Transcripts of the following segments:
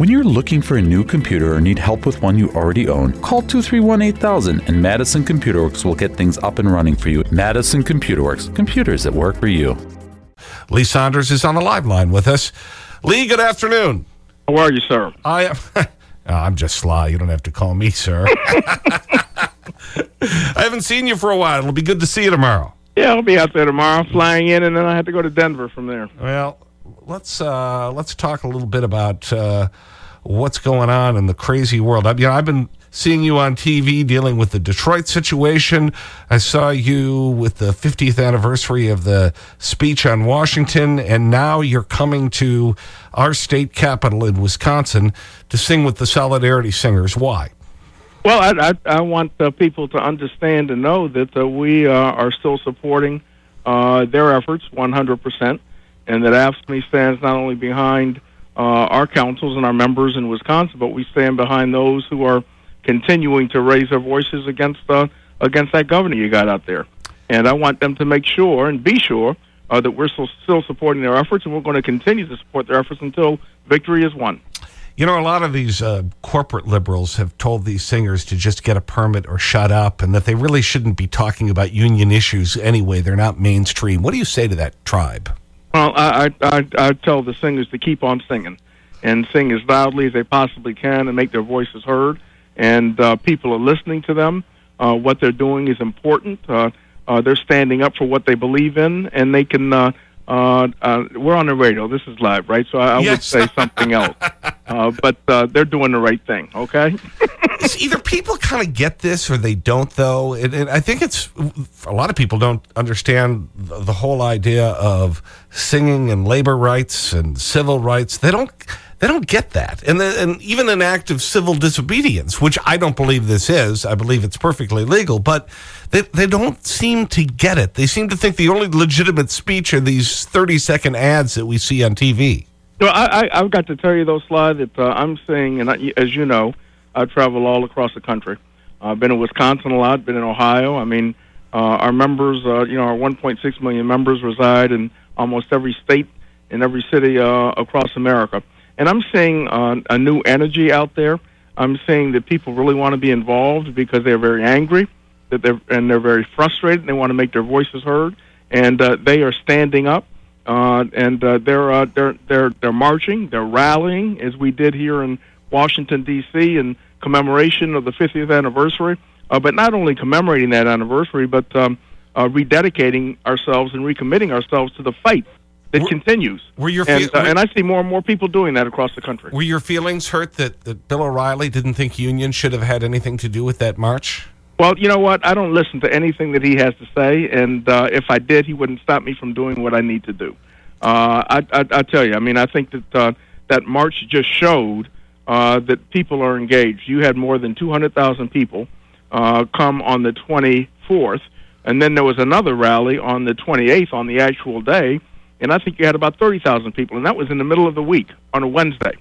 When you're looking for a new computer or need help with one you already own, call 231 8000 and Madison Computer Works will get things up and running for you. Madison Computer Works, computers that work for you. Lee Saunders is on the live line with us. Lee, good afternoon. How are you, sir? I am. Oh, I'm just sly. You don't have to call me, sir. I haven't seen you for a while. It'll be good to see you tomorrow. Yeah, I'll be out there tomorrow, flying in, and then I have to go to Denver from there. Well, let's uh, let's talk a little bit about uh, what's going on in the crazy world. I, you know, I've been seeing you on TV dealing with the Detroit situation. I saw you with the 50th anniversary of the speech on Washington, and now you're coming to our state capital in Wisconsin to sing with the Solidarity Singers. Why? Well, I, I, I want uh, people to understand and know that uh, we uh, are still supporting uh, their efforts 100%, and that AFSCME stands not only behind uh, our councils and our members in Wisconsin, but we stand behind those who are continuing to raise their voices against uh, against that governor you got out there. And I want them to make sure and be sure uh, that we're still, still supporting their efforts, and we're going to continue to support their efforts until victory is won. You know, a lot of these uh, corporate liberals have told these singers to just get a permit or shut up and that they really shouldn't be talking about union issues anyway. They're not mainstream. What do you say to that tribe? Well, I, I, I tell the singers to keep on singing and sing as loudly as they possibly can and make their voices heard. And uh, people are listening to them. Uh, what they're doing is important. Uh, uh, they're standing up for what they believe in, and they can. Uh, uh, uh, we're on the radio. This is live, right? So I, I Yes. would say something else. Uh, but uh, they're doing the right thing, okay? It's either people kind of get this or they don't, though. And, and I think it's a lot of people don't understand the, the whole idea of singing and labor rights and civil rights. They don't. They don't get that. And, the, and even an act of civil disobedience, which I don't believe this is, I believe it's perfectly legal, but they, they don't seem to get it. They seem to think the only legitimate speech are these 30 second ads that we see on TV. No, I, I, I've got to tell you, though, Sly, that uh, I'm saying, and I, as you know, I travel all across the country. I've been in Wisconsin a lot, been in Ohio. I mean, uh, our members, uh, you know, our 1.6 million members reside in almost every state in every city uh, across America. And I'm seeing uh, a new energy out there. I'm seeing that people really want to be involved because they're very angry, that they're and they're very frustrated. And they want to make their voices heard, and uh, they are standing up uh, and uh, they're uh, they're they're they're marching, they're rallying as we did here in Washington D.C. in commemoration of the 50th anniversary. Uh, but not only commemorating that anniversary, but um, uh, rededicating ourselves and recommitting ourselves to the fight that Were- continues. were your and, uh, were- and I see more and more people doing that across the country. Were your feelings hurt that, that Bill O'Reilly didn't think unions should have had anything to do with that march? Well, you know what? I don't listen to anything that he has to say, and uh, if I did, he wouldn't stop me from doing what I need to do. Uh, I, I, I tell you, I mean, I think that uh, that march just showed uh, that people are engaged. You had more than 200,000 people uh, come on the 24th, and then there was another rally on the 28th on the actual day, and I think you had about 30,000 people, and that was in the middle of the week on a Wednesday.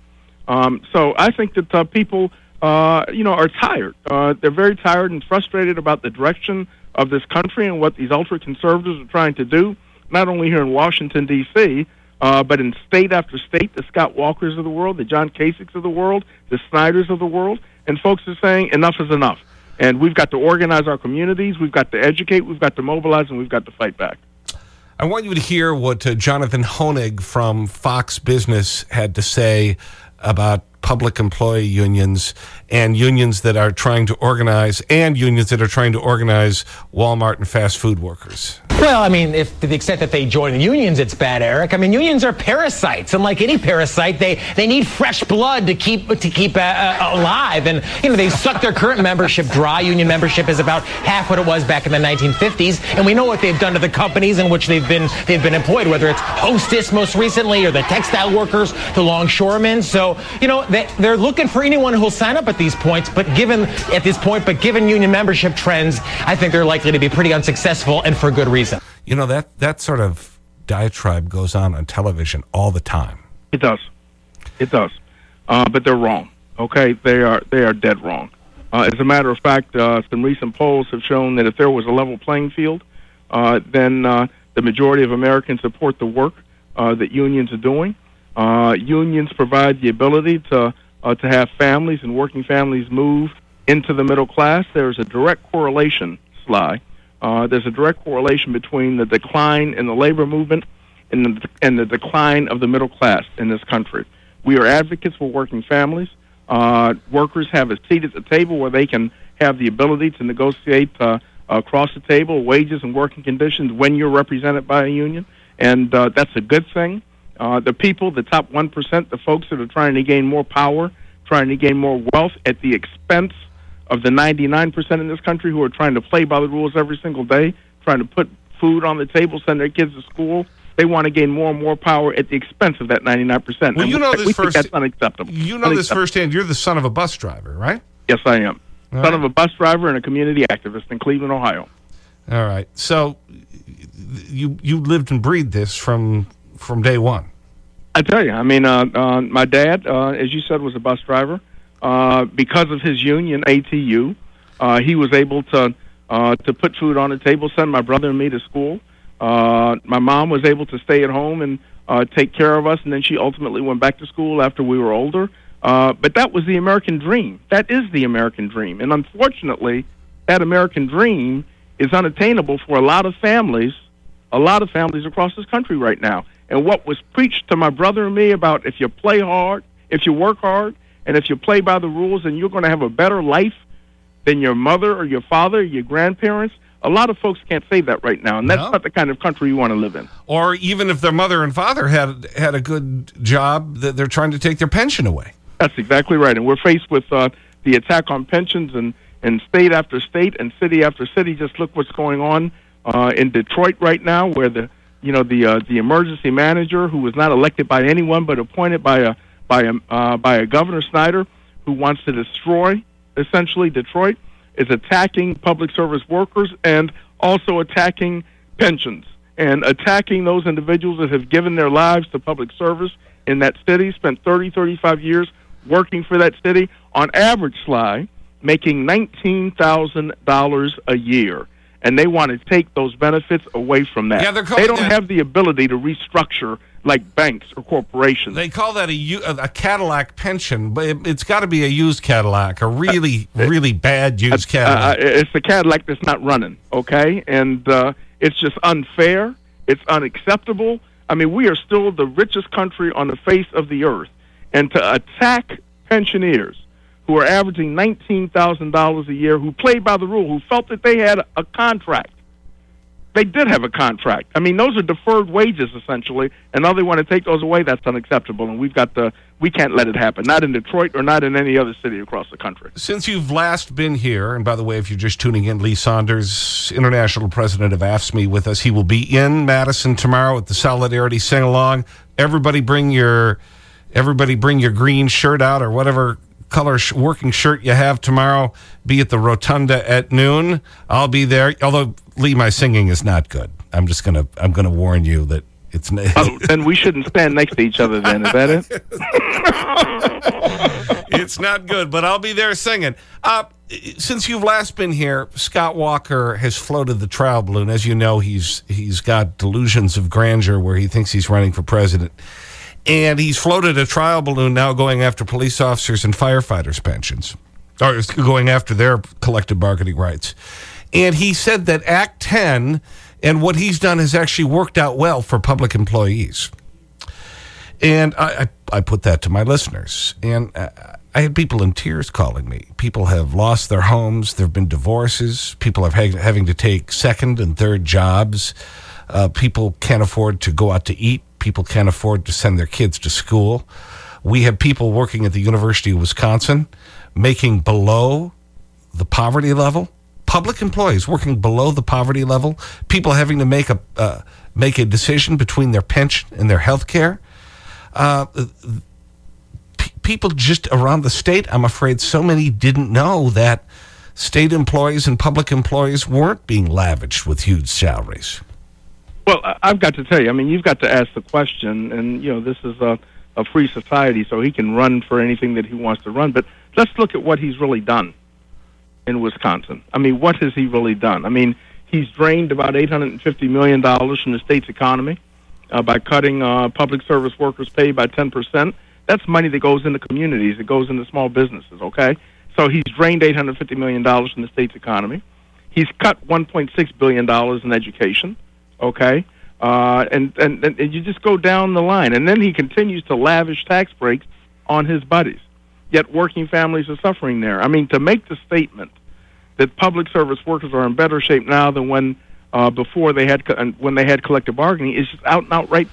Um, so I think that uh, people, uh, you know, are tired. Uh, they're very tired and frustrated about the direction of this country and what these ultra conservatives are trying to do, not only here in Washington D.C. Uh, but in state after state, the Scott Walkers of the world, the John Kasichs of the world, the Snyders of the world, and folks are saying enough is enough. And we've got to organize our communities, we've got to educate, we've got to mobilize, and we've got to fight back. I want you to hear what uh, Jonathan Hoenig from Fox Business had to say about public employee unions and unions that are trying to organize and unions that are trying to organize Walmart and fast food workers. Well, I mean, if to the extent that they join the unions, it's bad, Eric. I mean, unions are parasites, and like any parasite, they they need fresh blood to keep to keep uh, uh, alive. And you know, they suck their current membership dry. Union membership is about half what it was back in the 1950s, and we know what they've done to the companies in which they've been they've been employed, whether it's Hostess most recently or the textile workers, the longshoremen. So you know, they, they're looking for anyone who'll sign up at these points. But given at this point, but given union membership trends, I think they're likely to be pretty unsuccessful, and for good reason. You know, that, that sort of diatribe goes on on television all the time. It does. It does. Uh, but they're wrong. Okay, they are they are dead wrong. Uh, as a matter of fact, uh, some recent polls have shown that if there was a level playing field, uh, then uh, the majority of Americans support the work uh, that unions are doing. Uh, unions provide the ability to to have families and working families move into the middle class, there's a direct correlation, Sly. Uh, there's a direct correlation between the decline in the labor movement and the, and the decline of the middle class in this country. We are advocates for working families. Uh, workers have a seat at the table where they can have the ability to negotiate uh, across the table wages and working conditions when you're represented by a union, and uh, that's a good thing. Uh, the people, the top 1%, the folks that are trying to gain more power, trying to gain more wealth at the expense of the 99% in this country who are trying to play by the rules every single day, trying to put food on the table, send their kids to school. They want to gain more and more power at the expense of that 99%. Well, and you know we, this we first, that's unacceptable. You know this firsthand. You're the son of a bus driver, right? Yes, I am. All Son right. of a bus driver and a community activist in Cleveland, Ohio. All right. So you you lived and breathed this from from day one. I tell you, I mean, uh, uh, my dad, uh, as you said, was a bus driver. Uh, because of his union, ATU, uh, he was able to uh, to put food on the table, send my brother and me to school. Uh, my mom was able to stay at home and uh, take care of us, and then she ultimately went back to school after we were older. Uh, but that was the American dream. That is the American dream, and unfortunately, that American dream is unattainable for a lot of families, a lot of families across this country right now. And what was preached to my brother and me about if you play hard, if you work hard, and if you play by the rules, and you're going to have a better life than your mother or your father, your grandparents. A lot of folks can't say that right now, and that's No. not the kind of country you want to live in. Or even if their mother and father had had a good job, that they're trying to take their pension away. That's exactly right. And we're faced with uh, the attack on pensions and, and state after state and city after city. Just look what's going on uh, in Detroit right now, where the you know the uh, the emergency manager, who was not elected by anyone but appointed by a by a uh, by a Governor Snyder, who wants to destroy essentially Detroit, is attacking public service workers and also attacking pensions and attacking those individuals that have given their lives to public service in that city, spent 30, 35 years working for that city, on average, Sly, making $19,000 a year. And they want to take those benefits away from that. Yeah, they're they don't that- have the ability to restructure like banks or corporations. They call that a, a Cadillac pension, but it, it's got to be a used Cadillac, a really, really bad used Uh, Cadillac. it's a Cadillac that's not running, okay? And uh, it's just unfair. It's unacceptable. I mean, we are still the richest country on the face of the earth. And to attack pensioners who are averaging $19,000 a year, who played by the rule, who felt that they had a contract. They did have a contract. I mean, those are deferred wages essentially, and now they want to take those away. That's unacceptable, and we've got the we can't let it happen. Not in Detroit or not in any other city across the country. Since you've last been here, and by the way, if you're just tuning in, Lee Saunders, International President of AFSCME, with us. He will be in Madison tomorrow at the Solidarity Sing Along. Everybody bring your, everybody bring your green shirt out or whatever color sh working shirt you have tomorrow. Be at the Rotunda at noon. I'll be there. Although, Lee, my singing is not good. I'm just going to, I'm going to warn you that it's. Oh, then we shouldn't stand next to each other. Then is that it? it's not good, but I'll be there singing. Uh, since you've last been here, Scott Walker has floated the trial balloon. As you know, he's, he's got delusions of grandeur where he thinks he's running for president. And he's floated a trial balloon now going after police officers and firefighters' pensions, or going after their collective bargaining rights. And he said that Act 10 and what he's done has actually worked out well for public employees. And I, I, I put that to my listeners. And uh, I had people in tears calling me. People have lost their homes. There have been divorces. People are ha having to take second and third jobs. Uh, people can't afford to go out to eat. People can't afford to send their kids to school. We have people working at the University of Wisconsin making below the poverty level. Public employees working below the poverty level. People having to make a, uh, make a decision between their pension and their health care uh, people just around the state, I'm afraid so many didn't know that state employees and public employees weren't being lavished with huge salaries. Well, I've got to tell you. I mean, you've got to ask the question, and you know, this is a, a free society, so he can run for anything that he wants to run. But let's look at what he's really done in Wisconsin. I mean, what has he really done? I mean, he's drained about eight hundred and fifty million dollars from the state's economy uh, by cutting uh, public service workers' pay by ten percent. That's money that goes into communities, it goes into small businesses, okay? So he's drained $850 million from the state's economy. He's cut $1.6 billion in education, okay? Uh, and, and, and you just go down the line. And then he continues to lavish tax breaks on his buddies. Yet working families are suffering there. I mean, to make the statement that public service workers are in better shape now than when uh, before they had co- when they had collective bargaining is just out and outright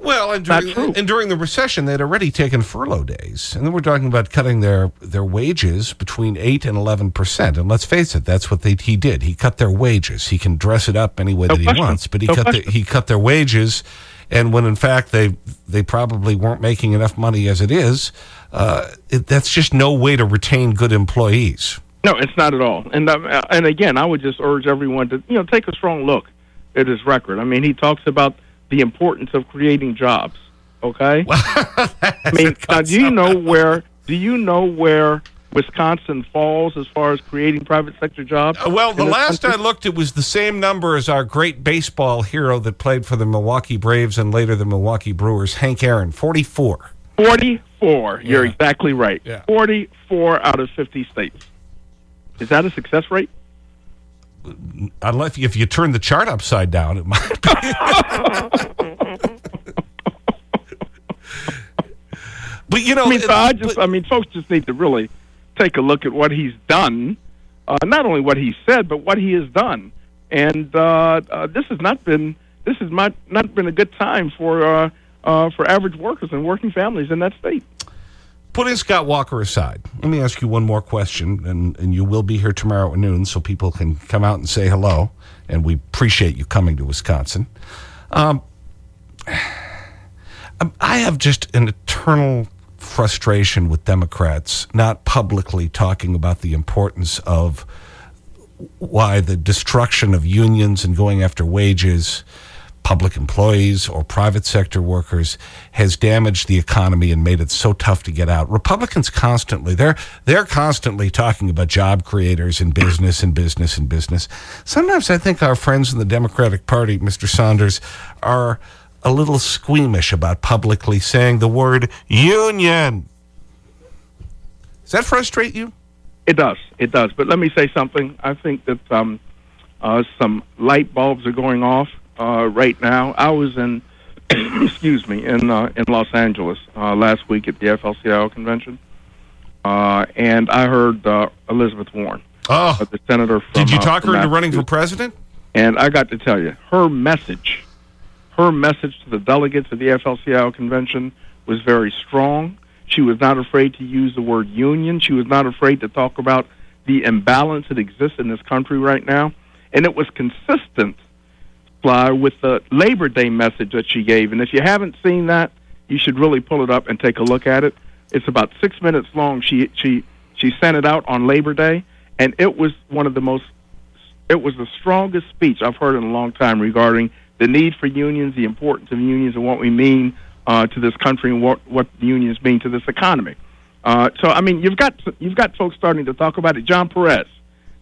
Well, and during, and during the recession, they'd already taken furlough days. And then we're talking about cutting their, their wages between 8 and 11%. And let's face it, that's what they, he did. He cut their wages. He can dress it up any way No that he wants, but he, No cut the, he cut their wages. And when in fact they, they probably weren't making enough money as it is, uh, it, that's just no way to retain good employees. No, it's not at all. And uh, and again, I would just urge everyone to you know take a strong look at his record. I mean, he talks about the importance of creating jobs. Okay. I mean, now, do you know where? Do you know where Wisconsin falls as far as creating private sector jobs? Uh, Well, the last I looked, it was the same number as our great baseball hero that played for the Milwaukee Braves and later the Milwaukee Brewers, Hank Aaron, 44. 44. You're exactly right. Yeah. 44 out of 50 states. Is that a success rate? Unless if you turn the chart upside down, it might be. but you know, I mean, so I just, but- I mean, folks just need to really take a look at what he's done. Uh, not only what he said, but what he has done. And uh, uh, this has not been this has not not been a good time for uh, uh, for average workers and working families in that state. Putting Scott Walker aside, let me ask you one more question, and, and you will be here tomorrow at noon so people can come out and say hello, and we appreciate you coming to Wisconsin. Um, um, I have just an eternal frustration with Democrats not publicly talking about the importance of why the destruction of unions and going after wages, public employees or private sector workers, has damaged the economy and made it so tough to get out. Republicans constantly, they're, they're constantly talking about job creators and business and business and business. Sometimes I think our friends in the Democratic Party, Mr. Saunders, are a little squeamish about publicly saying the word union. Does that frustrate you? It does. It does. But let me say something. I think that um, uh, some light bulbs are going off uh, right now. I was in, excuse me, in uh, in Los Angeles uh, last week at the FLCIO convention, uh, and I heard uh, Elizabeth Warren, Oh, uh, the senator from. did you uh, talk her into running for president? And I got to tell you, her message, her message to the delegates at the FLCIO convention was very strong. She was not afraid to use the word union. She was not afraid to talk about the imbalance that exists in this country right now. And it was consistent, With the Labor Day message that she gave. And if you haven't seen that, you should really pull it up and take a look at it. It's about six minutes long. She she she sent it out on Labor Day, and it was one of the most it was the strongest speech I've heard in a long time regarding the need for unions, the importance of unions, and what we mean uh, to this country and what what unions mean to this economy. Uh, so, I mean, you've got you've got folks starting to talk about it. John Perez,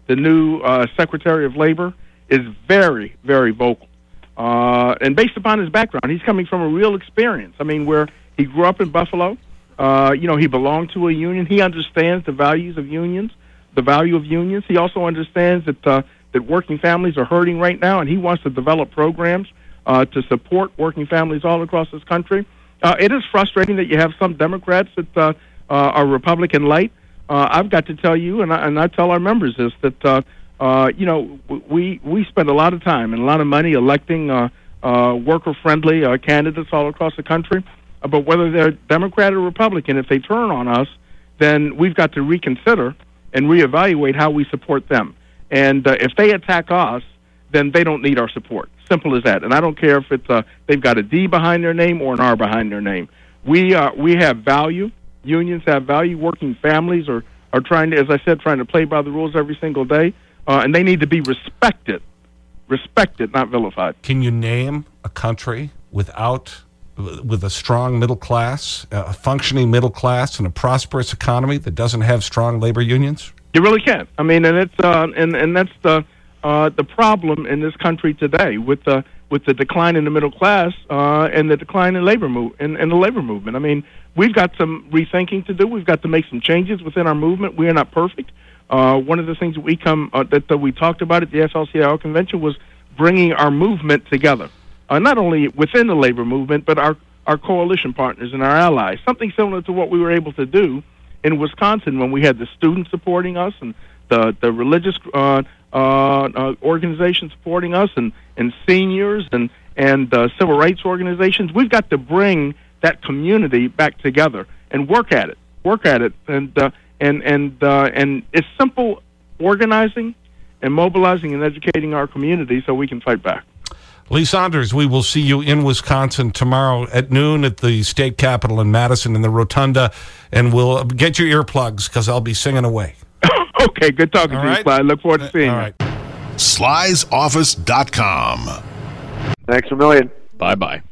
the new uh, Secretary of Labor, is very very vocal, uh, and based upon his background, he's coming from a real experience. I mean, where he grew up in Buffalo. Uh, you know, he belonged to a union. He understands the values of unions, the value of unions. He also understands that uh, that working families are hurting right now, and he wants to develop programs uh, to support working families all across this country. Uh, it is frustrating that you have some Democrats that uh, uh, are Republican light. Uh, I've got to tell you, and I, and I tell our members this that uh, uh, you know we we spend a lot of time and a lot of money electing uh, uh, worker-friendly uh, candidates all across the country. Uh, but whether they're Democrat or Republican, if they turn on us, then we've got to reconsider and reevaluate how we support them. And uh, if they attack us, then they don't need our support. Simple as that. And I don't care if it's uh, they've got a D behind their name or an R behind their name. We uh, we have value. Unions have value. Working families are are trying to, as I said, trying to play by the rules every single day, uh, and they need to be respected, respected, not vilified. Can you name a country without, with a strong middle class, a functioning middle class, and a prosperous economy that doesn't have strong labor unions? You really can't. I mean, and it's uh, and and that's the uh, the problem in this country today with the with the decline in the middle class uh, and the decline in labor move in, in the labor movement. I mean, we've got some rethinking to do. We've got to make some changes within our movement. We are not perfect. Uh, one of the things that we come uh, that, that we talked about at the AFL-CIO convention was bringing our movement together, uh, not only within the labor movement, but our our coalition partners and our allies. Something similar to what we were able to do in Wisconsin when we had the students supporting us and the the religious uh, uh, uh, organizations supporting us and and seniors and and uh, civil rights organizations. We've got to bring that community back together and work at it. Work at it and. Uh, and and uh, and it's simple organizing and mobilizing and educating our community so we can fight back. Lee Saunders, we will see you in Wisconsin tomorrow at noon at the state capitol in Madison in the Rotunda, and we'll get your earplugs because I'll be singing away. okay, good talking All to right? you, Sly. I look forward to seeing you. All right. you. Sly'sOffice.com. Thanks a million. Bye bye.